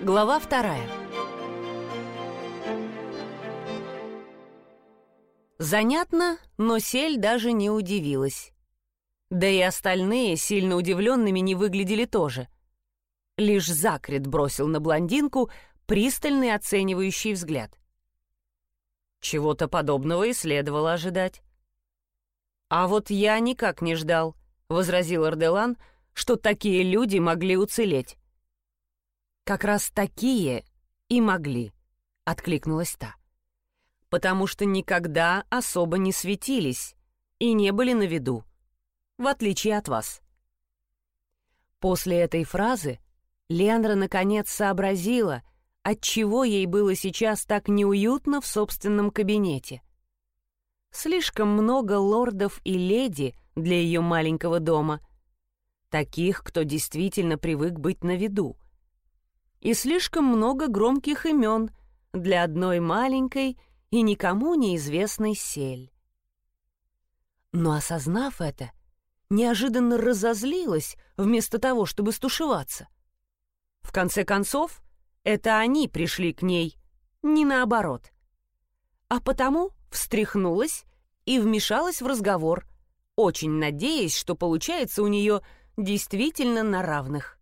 Глава вторая. Занятно, но Сель даже не удивилась. Да и остальные сильно удивленными не выглядели тоже. Лишь Закрит бросил на блондинку пристальный оценивающий взгляд. Чего-то подобного и следовало ожидать. «А вот я никак не ждал», — возразил Арделан, «что такие люди могли уцелеть». «Как раз такие и могли», — откликнулась та. «Потому что никогда особо не светились и не были на виду, в отличие от вас». После этой фразы Лендра наконец сообразила, отчего ей было сейчас так неуютно в собственном кабинете. Слишком много лордов и леди для ее маленького дома, таких, кто действительно привык быть на виду — и слишком много громких имен для одной маленькой и никому неизвестной сель. Но осознав это, неожиданно разозлилась вместо того, чтобы стушеваться. В конце концов, это они пришли к ней, не наоборот. А потому встряхнулась и вмешалась в разговор, очень надеясь, что получается у нее действительно на равных.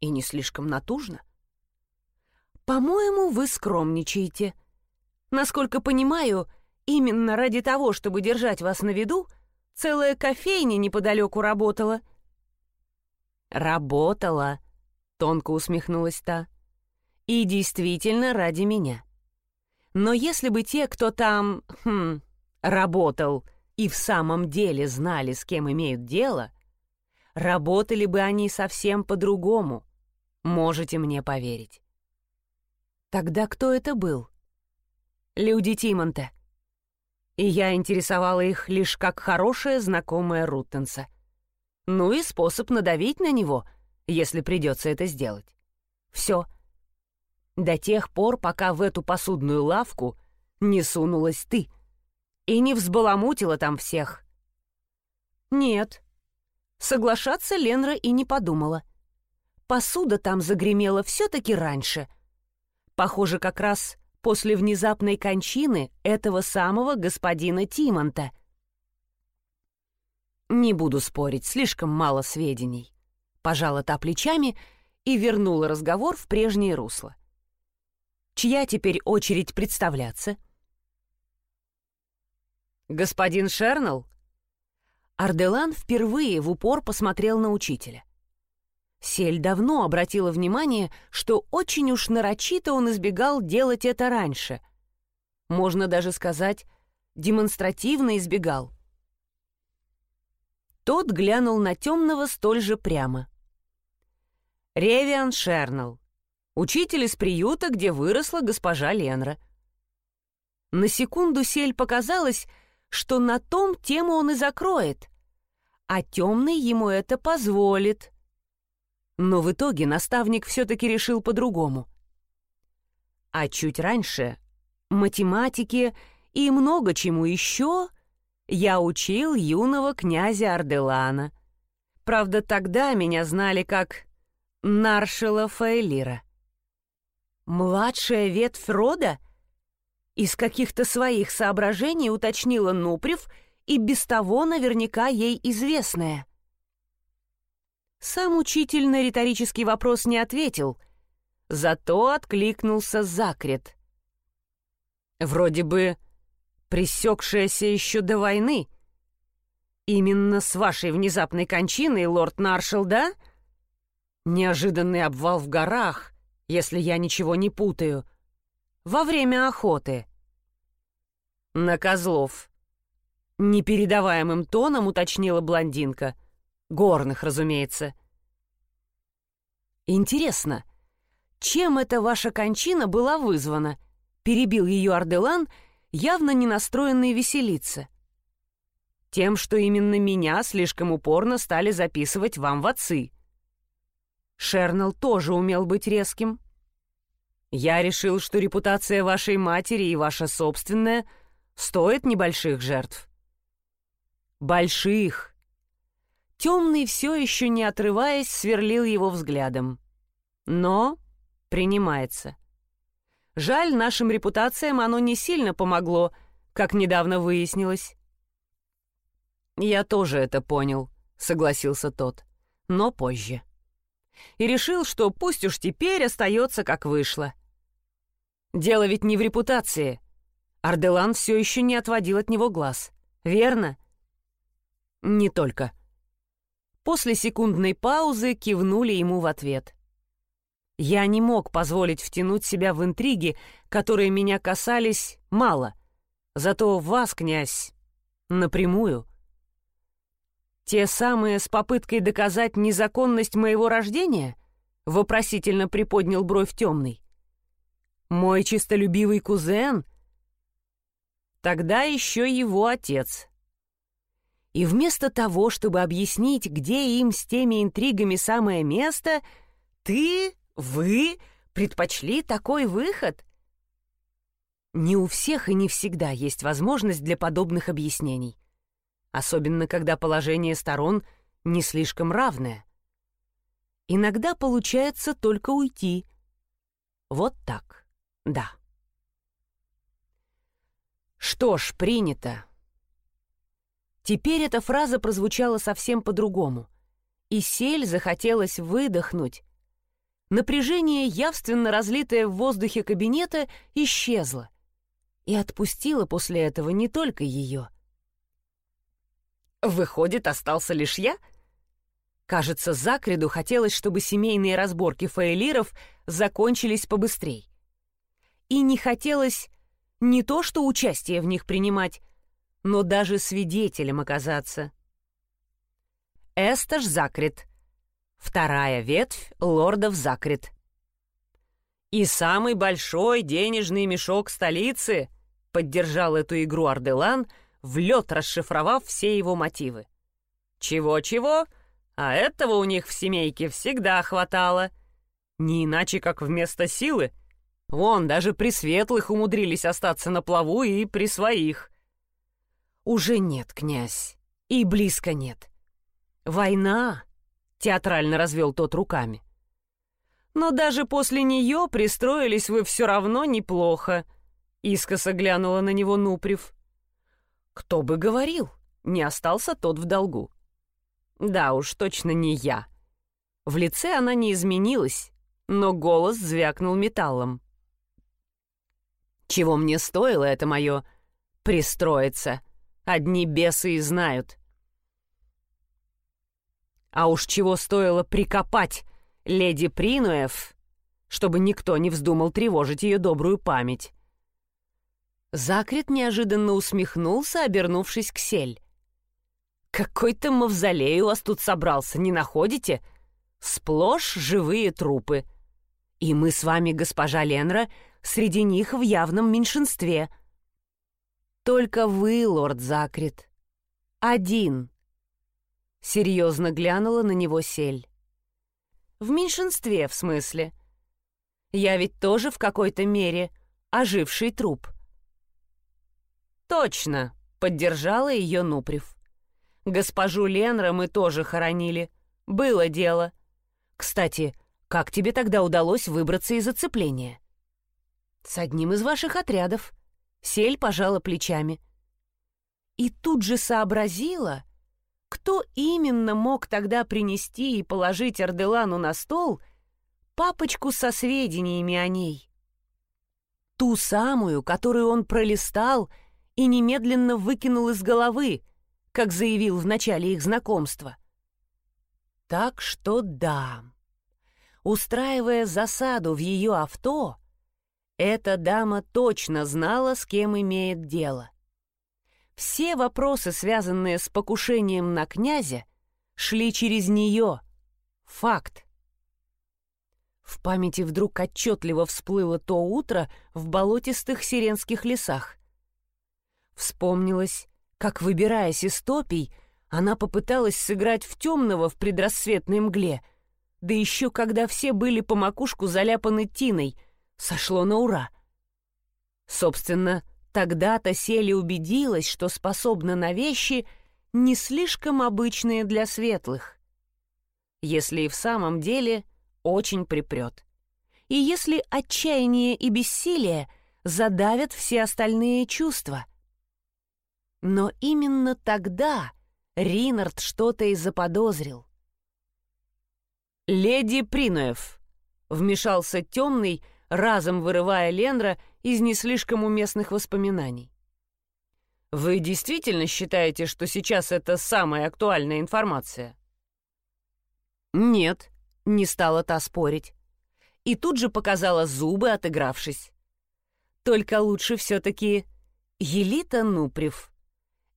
И не слишком натужно. «По-моему, вы скромничаете. Насколько понимаю, именно ради того, чтобы держать вас на виду, целая кофейня неподалеку работала». «Работала», — тонко усмехнулась та. «И действительно ради меня. Но если бы те, кто там, хм, работал, и в самом деле знали, с кем имеют дело, работали бы они совсем по-другому. Можете мне поверить. Тогда кто это был? Люди Тимонта. И я интересовала их лишь как хорошая знакомая Руттенса. Ну и способ надавить на него, если придется это сделать. Все. До тех пор, пока в эту посудную лавку не сунулась ты и не взбаламутила там всех. Нет. Соглашаться Ленра и не подумала. Посуда там загремела все-таки раньше — Похоже, как раз после внезапной кончины этого самого господина Тимонта. «Не буду спорить, слишком мало сведений», — пожала та плечами и вернула разговор в прежнее русло. «Чья теперь очередь представляться?» «Господин Шернелл?» Арделан впервые в упор посмотрел на учителя. Сель давно обратила внимание, что очень уж нарочито он избегал делать это раньше. Можно даже сказать, демонстративно избегал. Тот глянул на темного столь же прямо. Ревиан Шернелл, учитель из приюта, где выросла госпожа Ленра. На секунду Сель показалось, что на том тему он и закроет, а темный ему это позволит — но в итоге наставник все-таки решил по-другому. А чуть раньше математике и много чему еще я учил юного князя Арделана. Правда, тогда меня знали как Наршела Фейлира. «Младшая ветвь рода?» Из каких-то своих соображений уточнила Нуприв и без того наверняка ей известная — сам учитель на риторический вопрос не ответил, зато откликнулся Закрет. Вроде бы пресекшаяся еще до войны. Именно с вашей внезапной кончиной, лорд Наршел, да? Неожиданный обвал в горах, если я ничего не путаю, во время охоты. На козлов. Непередаваемым тоном уточнила блондинка — Горных, разумеется. Интересно, чем эта ваша кончина была вызвана? Перебил ее Арделан, явно не настроенный веселиться. Тем, что именно меня слишком упорно стали записывать вам в отцы. Шернел тоже умел быть резким. Я решил, что репутация вашей матери и ваша собственная стоит небольших жертв. Больших, Темный все еще не отрываясь сверлил его взглядом. Но принимается. Жаль, нашим репутациям оно не сильно помогло, как недавно выяснилось. «Я тоже это понял», — согласился тот, — «но позже». И решил, что пусть уж теперь остается как вышло. Дело ведь не в репутации. Арделан все еще не отводил от него глаз. Верно? Не только. После секундной паузы кивнули ему в ответ. Я не мог позволить втянуть себя в интриги, которые меня касались мало. Зато вас, князь, напрямую — «Те самые с попыткой доказать незаконность моего рождения?» — вопросительно приподнял бровь темный. «Мой чистолюбивый кузен?» «Тогда еще его отец». И вместо того, чтобы объяснить, где им с теми интригами самое место, ты, вы предпочли такой выход? Не у всех и не всегда есть возможность для подобных объяснений особенно когда положение сторон не слишком равное. Иногда получается только уйти. Вот так, да. Что ж, принято. Теперь эта фраза прозвучала совсем по-другому. И сель захотелось выдохнуть. Напряжение, явственно разлитое в воздухе кабинета, исчезло. И отпустило после этого не только ее — Выходит, остался лишь я? Кажется, Закреду хотелось, чтобы семейные разборки фаэлиров закончились побыстрей. И не хотелось не то что участие в них принимать, но даже свидетелем оказаться. Эсташ Закрит. Вторая ветвь лордов Закрит. «И самый большой денежный мешок столицы», — поддержал эту игру Арделан — в лед расшифровав все его мотивы. Чего-чего, а этого у них в семейке всегда хватало. Не иначе, как вместо силы. Вон, даже при светлых умудрились остаться на плаву и при своих. Уже нет, князь, и близко нет. Война, театрально развел тот руками. Но даже после нее пристроились вы все равно неплохо. Искоса глянула на него Нуприв. Кто бы говорил, не остался тот в долгу. Да уж, точно не я. В лице она не изменилась, но голос звякнул металлом. Чего мне стоило это мое пристроиться? Одни бесы и знают. А уж чего стоило прикопать леди Принуэв, чтобы никто не вздумал тревожить ее добрую память. Закрит неожиданно усмехнулся, обернувшись к сель. «Какой-то мавзолей у вас тут собрался, не находите? Сплошь живые трупы. И мы с вами, госпожа Ленра, среди них в явном меньшинстве. Только вы, лорд Закрит. Один». Серьезно глянула на него сель. «В меньшинстве, в смысле. Я ведь тоже в какой-то мере оживший труп». «Точно!» — поддержала ее Нуприв. «Госпожу Ленра мы тоже хоронили. Было дело. Кстати, как тебе тогда удалось выбраться из оцепления?» «С одним из ваших отрядов». Сель пожала плечами. И тут же сообразила, кто именно мог тогда принести и положить Арделану на стол папочку со сведениями о ней. Ту самую, которую он пролистал — и немедленно выкинул из головы, как заявил в начале их знакомства. Так что да, устраивая засаду в ее авто, эта дама точно знала, с кем имеет дело. Все вопросы, связанные с покушением на князя, шли через нее. Факт. В памяти вдруг отчетливо всплыло то утро в болотистых сиренских лесах. Вспомнилось, как, выбираясь из топий, она попыталась сыграть в темного в предрассветной мгле, да еще когда все были по макушку заляпаны тиной, сошло на ура. Собственно, тогда-то Сели убедилась, что способна на вещи, не слишком обычные для светлых. Если и в самом деле очень припрет. и если отчаяние и бессилие задавят все остальные чувства. Но именно тогда Ринард что-то и заподозрил. «Леди Принуев», — вмешался темный, разом вырывая Ленра из не слишком уместных воспоминаний. «Вы действительно считаете, что сейчас это самая актуальная информация?» «Нет», — не стала та спорить. И тут же показала зубы, отыгравшись. «Только лучше все-таки Елита Нуприв.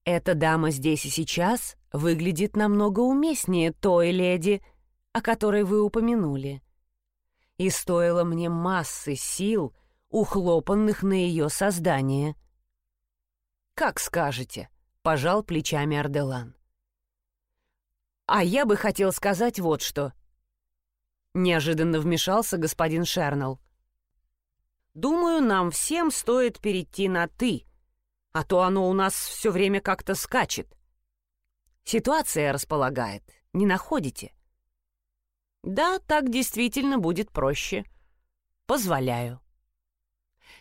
Эта дама здесь и сейчас выглядит намного уместнее той леди, о которой вы упомянули. И стоило мне массы сил, ухлопанных на ее создание. «Как скажете», — пожал плечами Арделан. «А я бы хотел сказать вот что». Неожиданно вмешался господин Шернелл. «Думаю, нам всем стоит перейти на «ты», а то оно у нас все время как-то скачет. Ситуация располагает, не находите?» «Да, так действительно будет проще. Позволяю».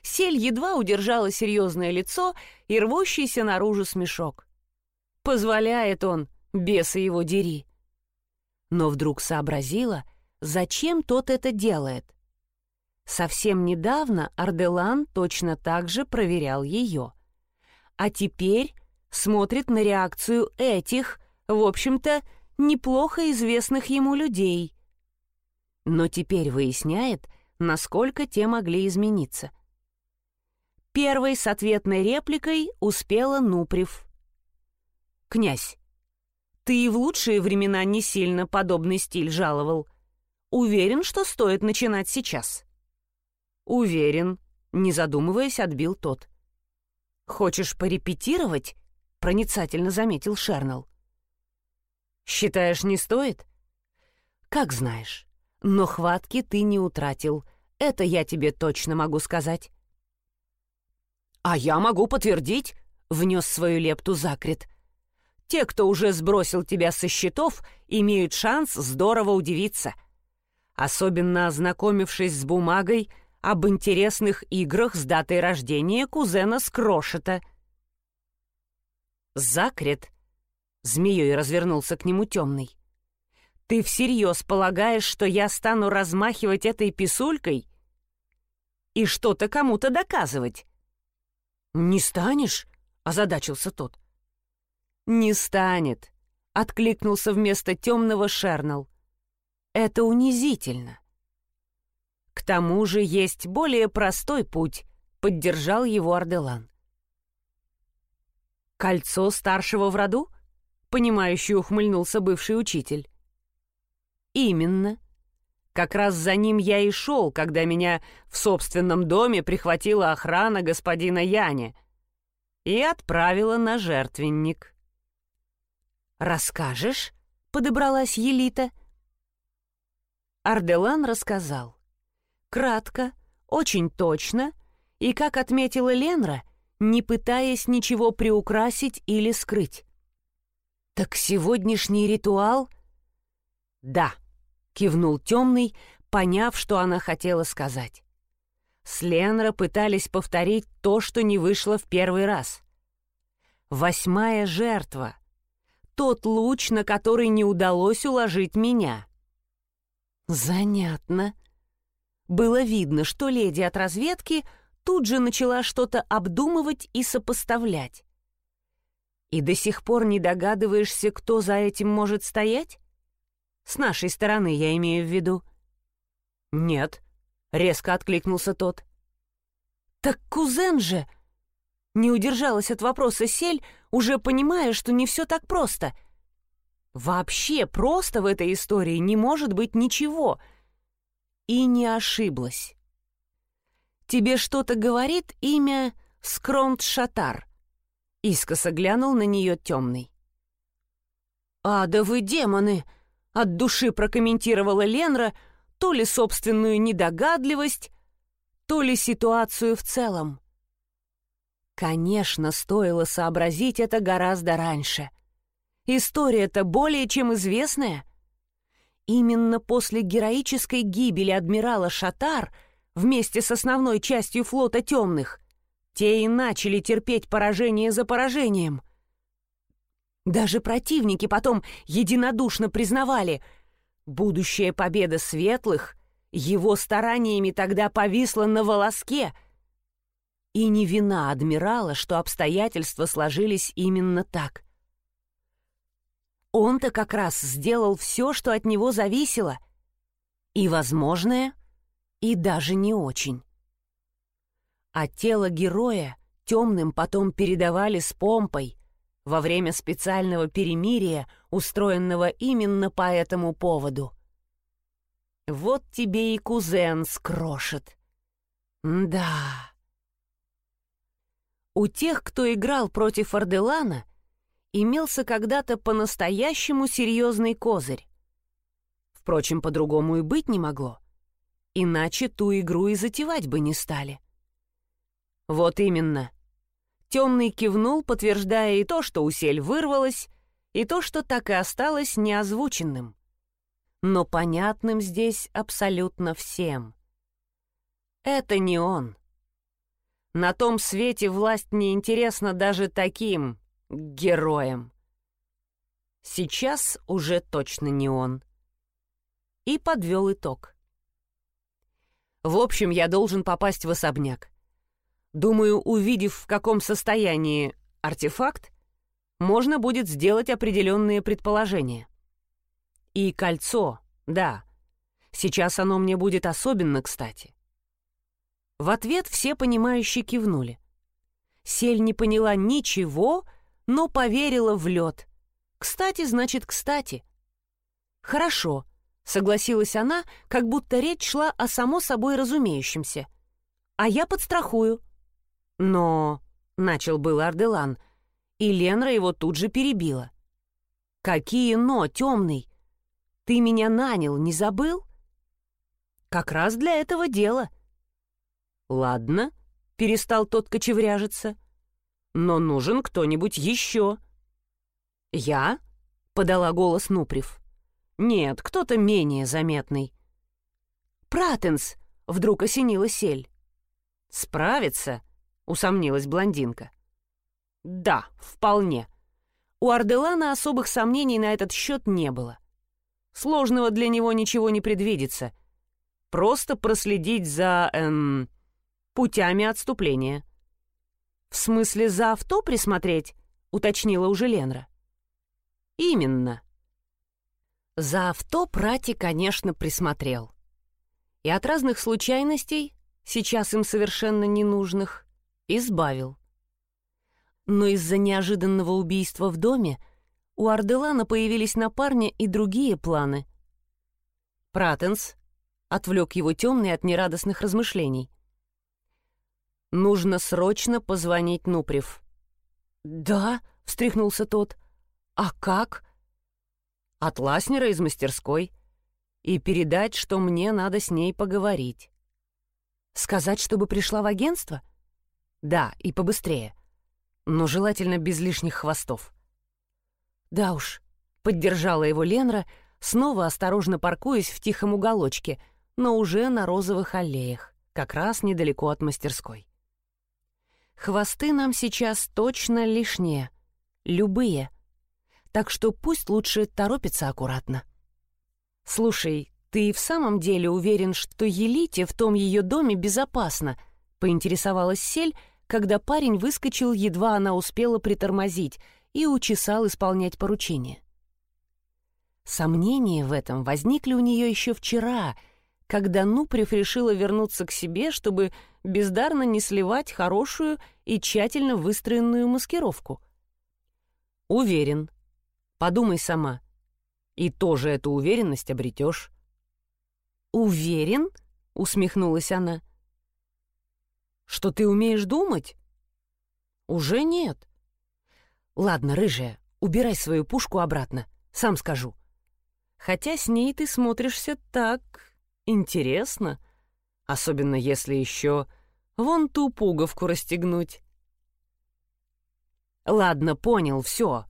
Сель едва удержала серьезное лицо и рвущийся наружу смешок. Позволяет он, беса его дери. Но вдруг сообразила, зачем тот это делает. Совсем недавно Арделан точно так же проверял ее. А теперь смотрит на реакцию этих, в общем-то, неплохо известных ему людей. Но теперь выясняет, насколько те могли измениться. Первой с ответной репликой успела Нуприв. «Князь, ты и в лучшие времена не сильно подобный стиль жаловал. Уверен, что стоит начинать сейчас?» «Уверен», — не задумываясь, отбил тот. «Хочешь порепетировать?» — проницательно заметил Шернелл. «Считаешь, не стоит?» «Как знаешь. Но хватки ты не утратил. Это я тебе точно могу сказать. «А я могу подтвердить», — внес свою лепту Закрит. «Те, кто уже сбросил тебя со счетов, имеют шанс здорово удивиться. Особенно ознакомившись с бумагой об интересных играх с датой рождения кузена Скрошета». «Закрит», — змеей развернулся к нему темный. «Ты всерьез полагаешь, что я стану размахивать этой писулькой и что-то кому-то доказывать?» «Не станешь?» — озадачился тот. «Не станет», — откликнулся вместо темного Шернал. «Это унизительно». «К тому же есть более простой путь», — поддержал его Арделан. «Кольцо старшего в роду?» — понимающе ухмыльнулся бывший учитель. «Именно. Как раз за ним я и шел, когда меня в собственном доме прихватила охрана господина Яне и отправила на жертвенник. «Расскажешь?» — подобралась Елита. Арделан рассказал. Кратко, очень точно, и, как отметила Ленра, не пытаясь ничего приукрасить или скрыть. «Так сегодняшний ритуал?» «Да», кивнул темный, поняв, что она хотела сказать. С Ленра пытались повторить то, что не вышло в первый раз. Восьмая жертва. Тот луч, на который не удалось уложить меня. Занятно. Было видно, что леди от разведки тут же начала что-то обдумывать и сопоставлять. И до сих пор не догадываешься, кто за этим может стоять? С нашей стороны, я имею в виду». «Нет», — резко откликнулся тот. «Так кузен же!» Не удержалась от вопроса Сель, уже понимая, что не все так просто. Вообще просто в этой истории не может быть ничего. И не ошиблась. «Тебе что-то говорит имя Скронт Шатар?» Искоса глянул на нее темный. «А, да вы демоны!» От души прокомментировала Ленра то ли собственную недогадливость, то ли ситуацию в целом. Конечно, стоило сообразить это гораздо раньше. История-то более чем известная. Именно после героической гибели адмирала Шатар вместе с основной частью флота темных те и начали терпеть поражение за поражением. Даже противники потом единодушно признавали, будущая победа светлых его стараниями тогда повисла на волоске. И не вина адмирала, что обстоятельства сложились именно так. Он-то как раз сделал все, что от него зависело. И возможное, и даже не очень. А тело героя темным потом передавали с помпой во время специального перемирия, устроенного именно по этому поводу. Вот тебе и кузен скрошит. Да. У тех, кто играл против Арделана, имелся когда-то по-настоящему серьезный козырь. Впрочем, по-другому и быть не могло. Иначе ту игру и затевать бы не стали. Вот именно. Темный кивнул, подтверждая и то, что усель вырвалась, и то, что так и осталось неозвученным. Но понятным здесь абсолютно всем. Это не он. На том свете власть не интересна даже таким, героем. Сейчас уже точно не он. И подвел итог. В общем, я должен попасть в особняк. Думаю, увидев, в каком состоянии артефакт, можно будет сделать определенные предположения. И кольцо, да, сейчас оно мне будет особенно кстати. В ответ все понимающие кивнули. Сель не поняла ничего, но поверила в лед. Кстати, значит, кстати. Хорошо, согласилась она, как будто речь шла о само собой разумеющемся. А я подстрахую. Но, начал был Арделан, и Ленра его тут же перебила. Какие «но», темный? Ты меня нанял, не забыл? Как раз для этого дела. Ладно, перестал тот кочевряжиться но нужен кто-нибудь еще». «Я?» — подала голос Нуприв. «Нет, кто-то менее заметный». «Пратенс!» — вдруг осенила сель. «Справится?» — усомнилась блондинка. «Да, вполне». У Арделана особых сомнений на этот счет не было. Сложного для него ничего не предвидится. Просто проследить за, эм, путями отступления. «В смысле, за авто присмотреть?» — уточнила уже Ленра. «Именно». За авто Прати, конечно, присмотрел. И от разных случайностей, сейчас им совершенно ненужных, избавил. Но из-за неожиданного убийства в доме у Арделана появились на парня и другие планы. Пратенс отвлек его темный от нерадостных размышлений. Нужно срочно позвонить Нуприв. «Да», — встряхнулся тот. «А как?» «От Ласнера из мастерской. И передать, что мне надо с ней поговорить». «Сказать, чтобы пришла в агентство?» «Да, и побыстрее. Но желательно без лишних хвостов». «Да уж», — поддержала его Ленра, снова осторожно паркуясь в тихом уголочке, но уже на розовых аллеях, как раз недалеко от мастерской. Хвосты нам сейчас точно лишние. Любые. Так что пусть лучше торопится аккуратно. «Слушай, ты в самом деле уверен, что Елите в том ее доме безопасно?» — поинтересовалась Сель, когда парень выскочил, едва она успела притормозить, и учесал исполнять поручение. Сомнения в этом возникли у нее еще вчера, когда Нуприв решила вернуться к себе, чтобы бездарно не сливать хорошую и тщательно выстроенную маскировку. Уверен. Подумай сама. И тоже эту уверенность обретешь. «Уверен?» — усмехнулась она. «Что ты умеешь думать?» «Уже нет». «Ладно, рыжая, убирай свою пушку обратно, сам скажу. Хотя с ней ты смотришься так интересно, особенно если еще вон ту пуговку расстегнуть. Ладно, понял, все.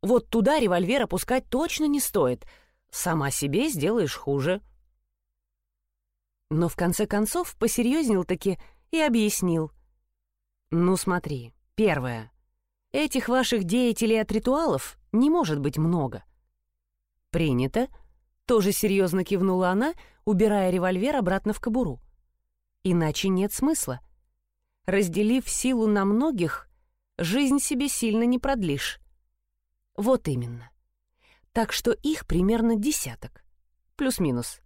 Вот туда револьвер опускать точно не стоит. сама себе сделаешь хуже. Но в конце концов посерьезнел таки и объяснил. Ну смотри, первое. Этих ваших деятелей от ритуалов не может быть много. Принято. Тоже серьезно кивнула она, убирая револьвер обратно в кобуру. Иначе нет смысла. Разделив силу на многих, жизнь себе сильно не продлишь. Вот именно. Так что их примерно десяток. Плюс-минус.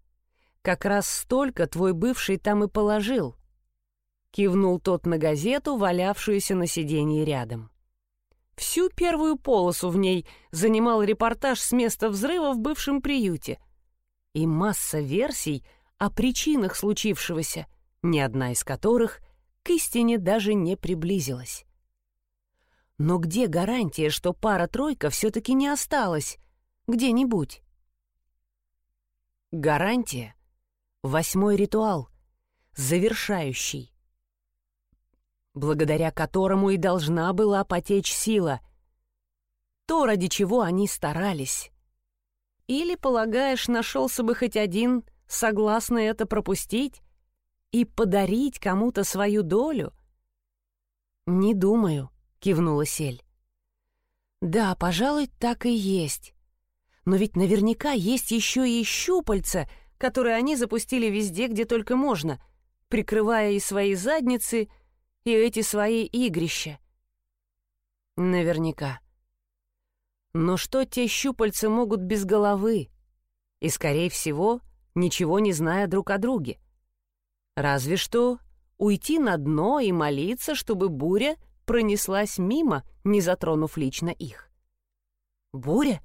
Как раз столько твой бывший там и положил. Кивнул тот на газету, валявшуюся на сиденье рядом. Всю первую полосу в ней занимал репортаж с места взрыва в бывшем приюте. И масса версий о причинах случившегося, ни одна из которых к истине даже не приблизилась. Но где гарантия, что пара-тройка все-таки не осталась где-нибудь? Гарантия — восьмой ритуал, завершающий, благодаря которому и должна была потечь сила, то, ради чего они старались. Или, полагаешь, нашелся бы хоть один, согласный это пропустить и подарить кому-то свою долю? «Не думаю», — кивнула Сель. «Да, пожалуй, так и есть. Но ведь наверняка есть еще и щупальца, которые они запустили везде, где только можно, прикрывая и свои задницы, и эти свои игрища. Наверняка. Но что те щупальца могут без головы? И, скорее всего, ничего не зная друг о друге. Разве что уйти на дно и молиться, чтобы буря пронеслась мимо, не затронув лично их. Буря?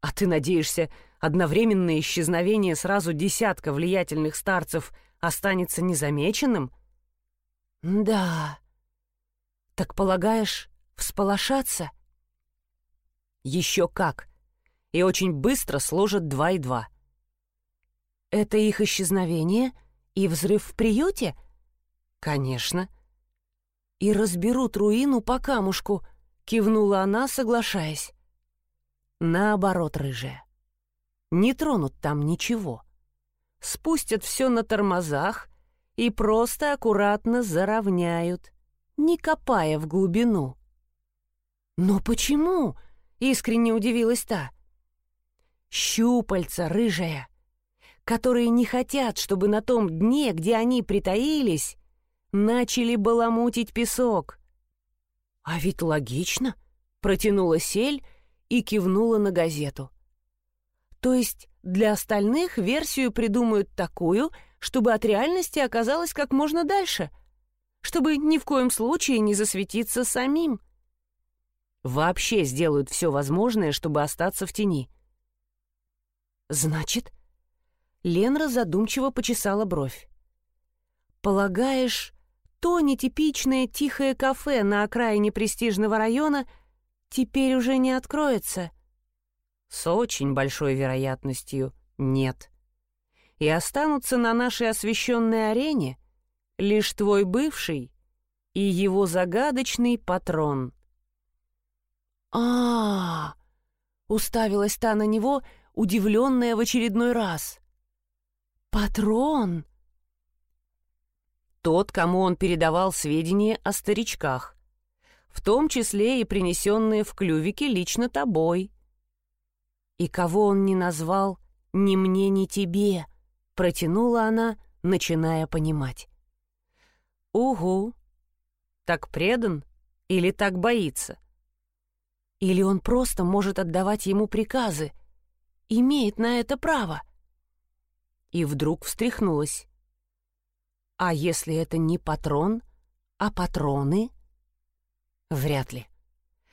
А ты надеешься, одновременное исчезновение сразу десятка влиятельных старцев останется незамеченным? Да. Так полагаешь, всполошаться? Еще как. И очень быстро сложат два и два. Это их исчезновение и взрыв в приюте? Конечно. И разберут руину по камушку, кивнула она, соглашаясь. Наоборот, рыжая. Не тронут там ничего. Спустят все на тормозах и просто аккуратно заровняют, не копая в глубину. «Но почему?» — искренне удивилась та. «Щупальца рыжая, которые не хотят, чтобы на том дне, где они притаились, начали баламутить песок». «А ведь логично», — протянула сель и кивнула на газету. «То есть для остальных версию придумают такую, чтобы от реальности оказалось как можно дальше, чтобы ни в коем случае не засветиться самим. Вообще сделают все возможное, чтобы остаться в тени. Значит, Ленра задумчиво почесала бровь. Полагаешь, то нетипичное тихое кафе на окраине престижного района теперь уже не откроется? С очень большой вероятностью нет и останутся на нашей освещенной арене лишь твой бывший и его загадочный патрон. а, -а, -а уставилась та на него, удивленная в очередной раз. «Патрон?» Тот, кому он передавал сведения о старичках, в том числе и принесенные в клювике лично тобой. И кого он не назвал ни мне, ни тебе — Протянула она, начиная понимать. «Угу. Так предан или так боится? Или он просто может отдавать ему приказы? Имеет на это право?» И вдруг встряхнулась. «А если это не патрон, а патроны?» «Вряд ли.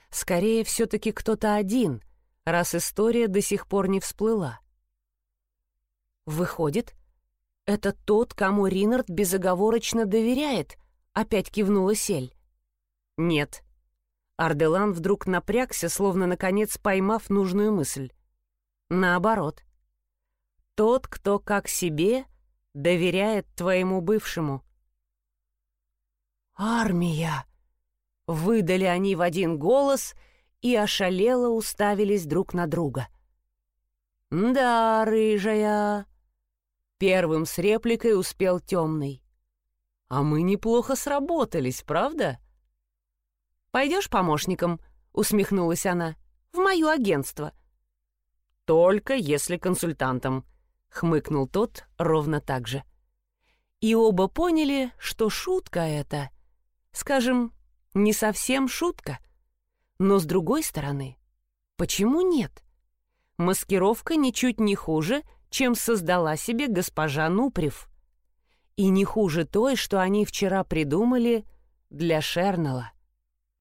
Скорее, все-таки кто-то один, раз история до сих пор не всплыла». Выходит, это тот, кому Ринард безоговорочно доверяет, опять кивнула Сель. Нет. Арделан вдруг напрягся, словно наконец поймав нужную мысль. Наоборот. Тот, кто как себе доверяет твоему бывшему. «Армия!» Выдали они в один голос и ошалело уставились друг на друга. «Да, рыжая!» Первым с репликой успел темный. «А мы неплохо сработались, правда?» «Пойдешь помощником?» — усмехнулась она. «В мое агентство». «Только если консультантом», — хмыкнул тот ровно так же. И оба поняли, что шутка это, скажем, не совсем шутка. Но с другой стороны, почему нет? Маскировка ничуть не хуже, чем создала себе госпожа Нуприв. И не хуже той, что они вчера придумали для Шернала.